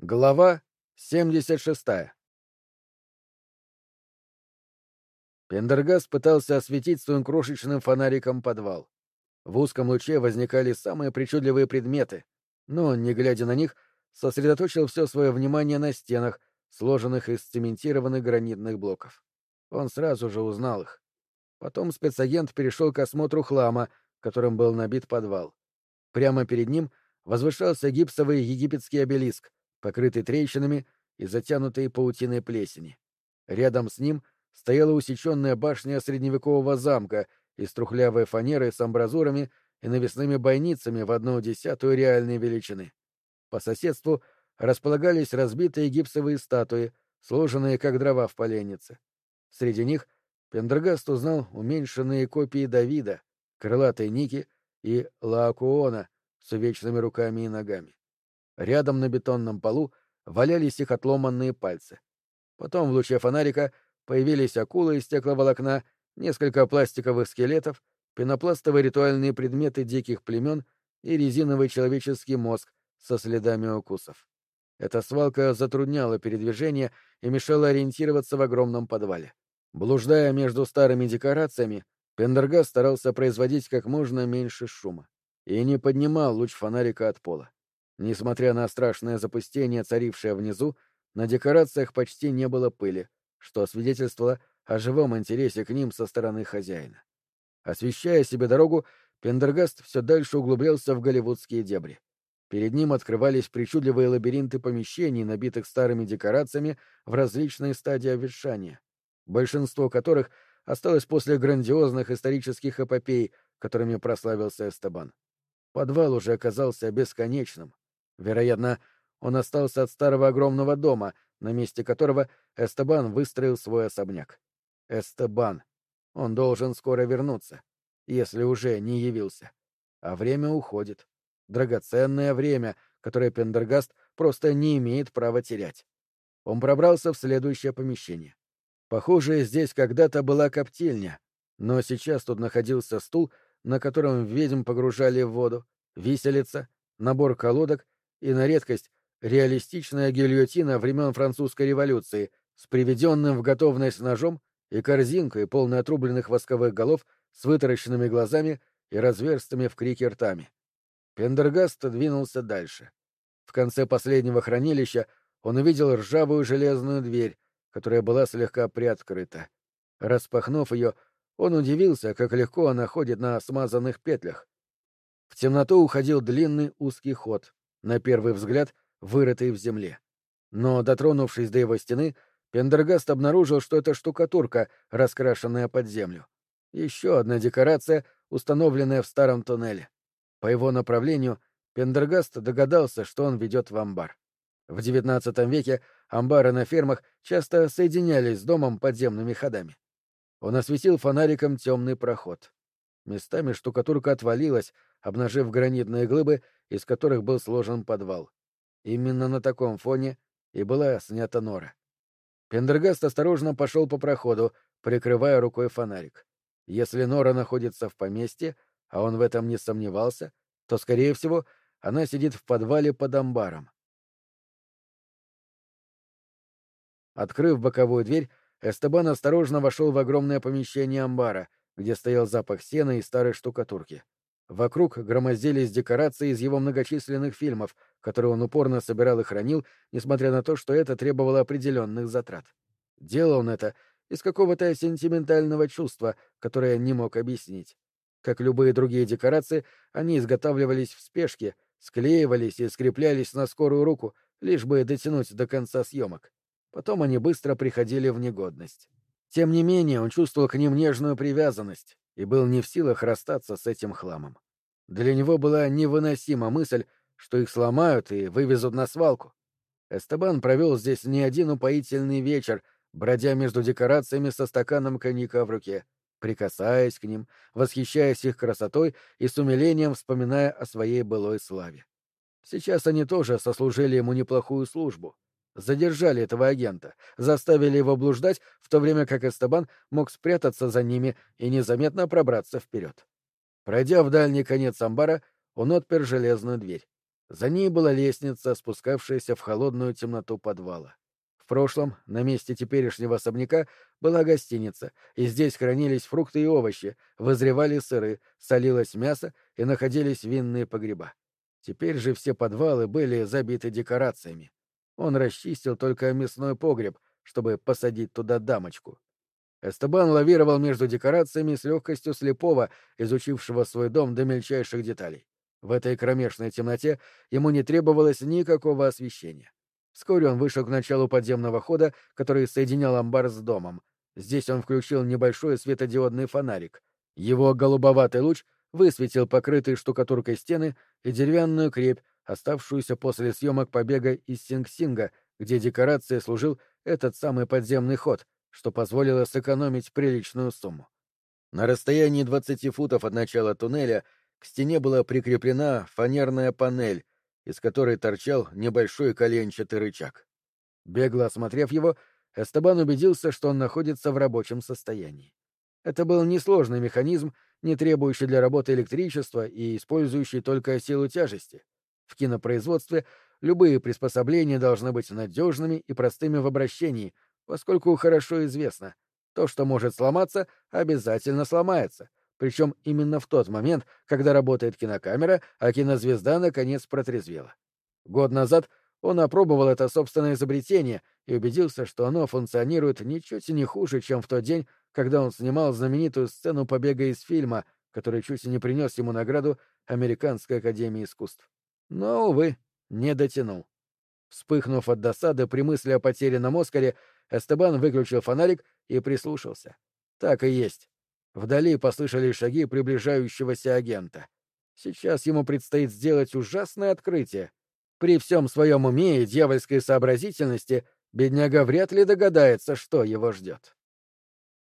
Глава 76. Пендергаст пытался осветить своим крошечным фонариком подвал. В узком луче возникали самые причудливые предметы, но он, не глядя на них, сосредоточил все свое внимание на стенах, сложенных из цементированных гранитных блоков. Он сразу же узнал их. Потом спецагент перешел к осмотру хлама, которым был набит подвал. Прямо перед ним возвышался гипсовый египетский обелиск, покрытый трещинами и затянутый паутиной плесени. Рядом с ним стояла усеченная башня средневекового замка из трухлявой фанеры с амбразурами и навесными бойницами в одну десятую реальной величины. По соседству располагались разбитые гипсовые статуи, сложенные как дрова в поленнице. Среди них Пендергаст узнал уменьшенные копии Давида, крылатой Ники и Лаокуона с увечными руками и ногами. Рядом на бетонном полу валялись их отломанные пальцы. Потом в луче фонарика появились акулы из стекловолокна, несколько пластиковых скелетов, пенопластовые ритуальные предметы диких племен и резиновый человеческий мозг со следами укусов. Эта свалка затрудняла передвижение и мешала ориентироваться в огромном подвале. Блуждая между старыми декорациями, Пендерга старался производить как можно меньше шума и не поднимал луч фонарика от пола. Несмотря на страшное запустение, царившее внизу, на декорациях почти не было пыли, что свидетельствовало о живом интересе к ним со стороны хозяина. Освещая себе дорогу, Пендергаст все дальше углублялся в голливудские дебри. Перед ним открывались причудливые лабиринты помещений, набитых старыми декорациями в различные стадии обветшания, большинство которых осталось после грандиозных исторических эпопей, которыми прославился Эстебан. Подвал уже оказался бесконечным, Вероятно, он остался от старого огромного дома, на месте которого Эстебан выстроил свой особняк. Эстебан. Он должен скоро вернуться, если уже не явился. А время уходит. Драгоценное время, которое Пендергаст просто не имеет права терять. Он пробрался в следующее помещение. Похоже, здесь когда-то была коптильня, но сейчас тут находился стул, на котором ведьм погружали в воду, виселица, набор колодок и на редкость реалистичная гильотина времен французской революции с приведенным в готовность ножом и корзинкой, полной отрубленных восковых голов с вытаращенными глазами и разверстыми в крике ртами. Пендергаст двинулся дальше. В конце последнего хранилища он увидел ржавую железную дверь, которая была слегка приоткрыта. Распахнув ее, он удивился, как легко она ходит на смазанных петлях. В темноту уходил длинный узкий ход, на первый взгляд вырытый в земле. Но, дотронувшись до его стены, Пендергаст обнаружил, что это штукатурка, раскрашенная под землю. Еще одна декорация, установленная в старом туннеле. По его направлению Пендергаст догадался, что он ведет в амбар. В XIX веке амбары на фермах часто соединялись с домом подземными ходами. Он осветил фонариком темный проход. Местами штукатурка отвалилась, обнажив гранитные глыбы, из которых был сложен подвал. Именно на таком фоне и была снята нора. Пендергаст осторожно пошел по проходу, прикрывая рукой фонарик. Если нора находится в поместье, а он в этом не сомневался, то, скорее всего, она сидит в подвале под амбаром. Открыв боковую дверь, Эстебан осторожно вошел в огромное помещение амбара, где стоял запах сена и старой штукатурки. Вокруг громоздились декорации из его многочисленных фильмов, которые он упорно собирал и хранил, несмотря на то, что это требовало определенных затрат. Делал он это из какого-то сентиментального чувства, которое не мог объяснить. Как любые другие декорации, они изготавливались в спешке, склеивались и скреплялись на скорую руку, лишь бы дотянуть до конца съемок. Потом они быстро приходили в негодность. Тем не менее, он чувствовал к ним нежную привязанность, и был не в силах расстаться с этим хламом. Для него была невыносима мысль, что их сломают и вывезут на свалку. Эстебан провел здесь не один упоительный вечер, бродя между декорациями со стаканом коньяка в руке, прикасаясь к ним, восхищаясь их красотой и с умилением вспоминая о своей былой славе. Сейчас они тоже сослужили ему неплохую службу — задержали этого агента, заставили его блуждать, в то время как Эстебан мог спрятаться за ними и незаметно пробраться вперед. Пройдя в дальний конец амбара, он отпер железную дверь. За ней была лестница, спускавшаяся в холодную темноту подвала. В прошлом, на месте теперешнего особняка, была гостиница, и здесь хранились фрукты и овощи, вызревали сыры, солилось мясо и находились винные погреба. Теперь же все подвалы были забиты декорациями. Он расчистил только мясной погреб, чтобы посадить туда дамочку. Эстебан лавировал между декорациями с легкостью слепого, изучившего свой дом до мельчайших деталей. В этой кромешной темноте ему не требовалось никакого освещения. Вскоре он вышел к началу подземного хода, который соединял амбар с домом. Здесь он включил небольшой светодиодный фонарик. Его голубоватый луч высветил покрытые штукатуркой стены и деревянную крепь, оставшуюся после съемок побега из Синг-Синга, где декорацией служил этот самый подземный ход, что позволило сэкономить приличную сумму. На расстоянии 20 футов от начала туннеля к стене была прикреплена фанерная панель, из которой торчал небольшой коленчатый рычаг. Бегло осмотрев его, Эстебан убедился, что он находится в рабочем состоянии. Это был несложный механизм, не требующий для работы электричества и использующий только силу тяжести. В кинопроизводстве любые приспособления должны быть надежными и простыми в обращении, поскольку хорошо известно, то, что может сломаться, обязательно сломается, причем именно в тот момент, когда работает кинокамера, а кинозвезда наконец протрезвела. Год назад он опробовал это собственное изобретение и убедился, что оно функционирует ничуть не хуже, чем в тот день, когда он снимал знаменитую сцену побега из фильма, который чуть не принес ему награду Американской академии искусств. Но, увы, не дотянул. Вспыхнув от досады при мысли о потерянном Оскаре, Эстебан выключил фонарик и прислушался. Так и есть. Вдали послышались шаги приближающегося агента. Сейчас ему предстоит сделать ужасное открытие. При всем своем уме и дьявольской сообразительности бедняга вряд ли догадается, что его ждет.